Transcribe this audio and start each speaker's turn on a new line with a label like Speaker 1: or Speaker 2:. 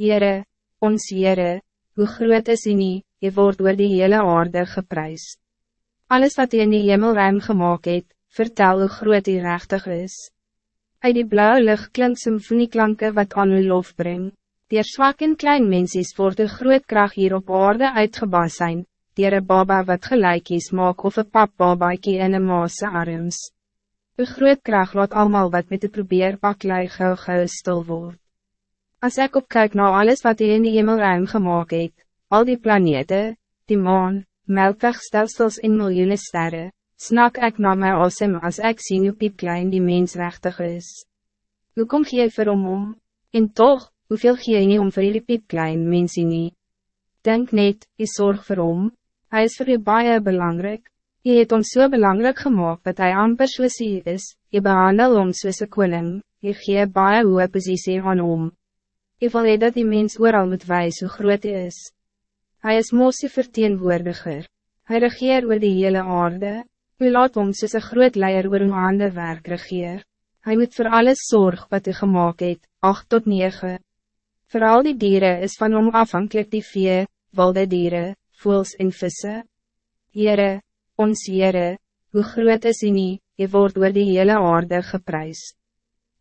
Speaker 1: Heere, ons Heere, hoe groot is u nie, je wordt door die hele aarde geprys. Alles wat u in die hemelruim gemaakt het, vertel hoe groot u rechtig is. Uit die blauwe lucht klinkt symfonieklanke wat aan uw lof brengt. Dier zwak en klein mensies word de groot kracht hier op aarde uitgebaas zijn, dier een baba wat gelijk is maak of een pap babaakie in een maase arms. De groot kracht laat allemaal wat met de probeer baklui gauw gauw stil word. Als ik opkijk naar alles wat hij in die hemelruim gemaakt het, al die planeten, die maan, melkwegstelsels en miljoenen sterren, snak ik naar my asem als ik zie hoe piepklein die mens rechtig is. Hoe kom je vir hom om? En toch, hoeveel gee je nie om vir die piepklein mensie nie? Denk net, je zorg vir hom, hij is voor je baie belangrijk. Je het ons zo so belangrijk gemaakt dat hij amper soos is, je behandel ons soos een koning, je gee baie hoe positie aan hom. Je wil hee dat die mens ooral moet wijs hoe groot hij is. Hij is Mose verteenwoordiger. Hij regeer oor die hele aarde. U laat hom soos een groot leier oor uw hande werk regeer. Hij moet voor alles zorg wat u gemaakt het, 8 tot 9. Voor al die dieren is van hom afhankelijk die vee, wilde dieren, voels en visse. Heere, ons Heere, hoe groot is u nie, je wordt door die hele aarde geprijsd.